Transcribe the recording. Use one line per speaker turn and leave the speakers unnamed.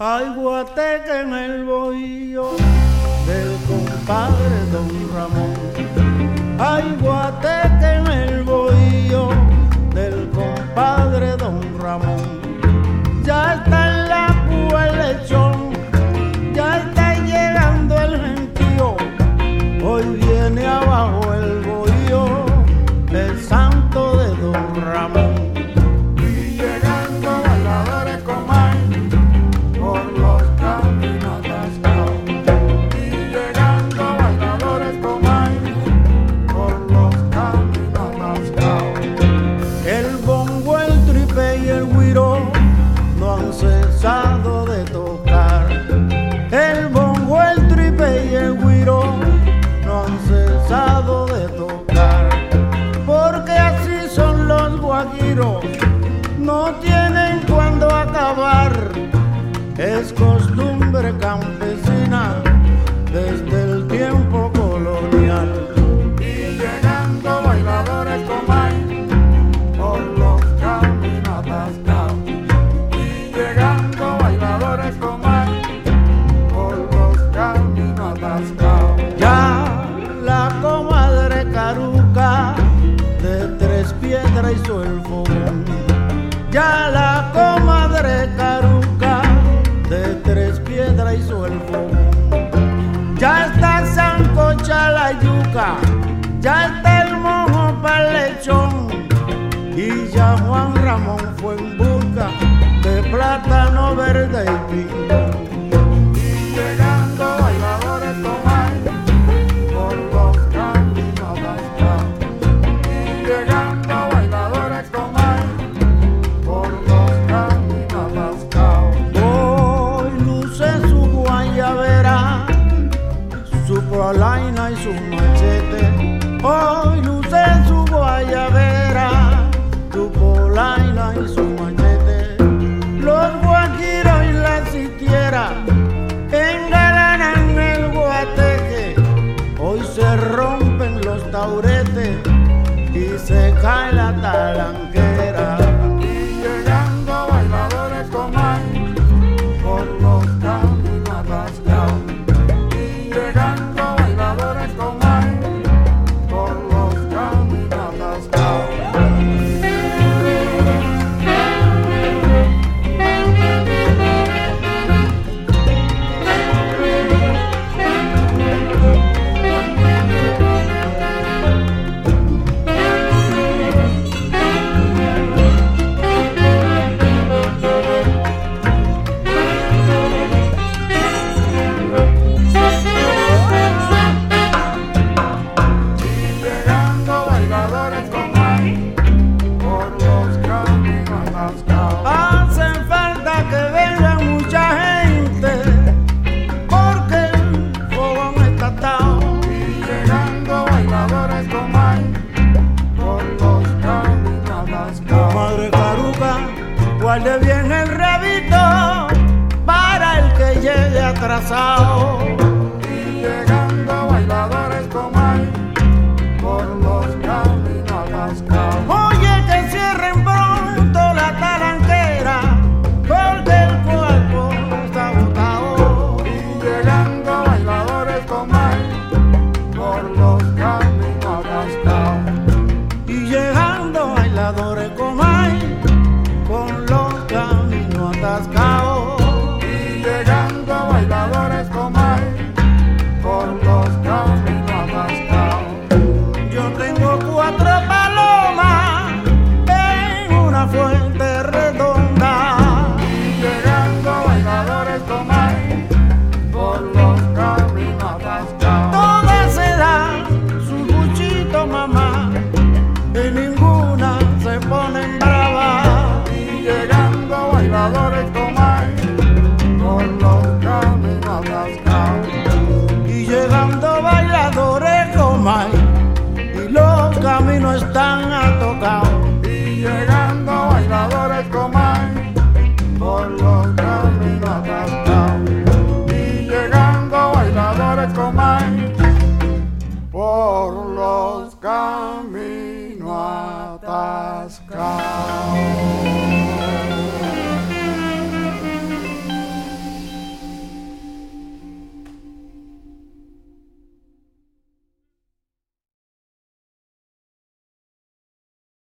Hay guateca en el bohío del compadre Don Ramón. Hay guateca la comadre caruca de tres piedras y suelvo. Ya está sancocha la yuca, ya está el mojo para lechón. Y ya Juan Ramón fue en busca de plátano verde y
pinto.
hoy luce su guayabera, tu polaina y su machete, los guajiros y la sitieras. guarde bien el rabito para el que
llegue atrasado. caminadores coman por los caminos y llegando bailadores coman por los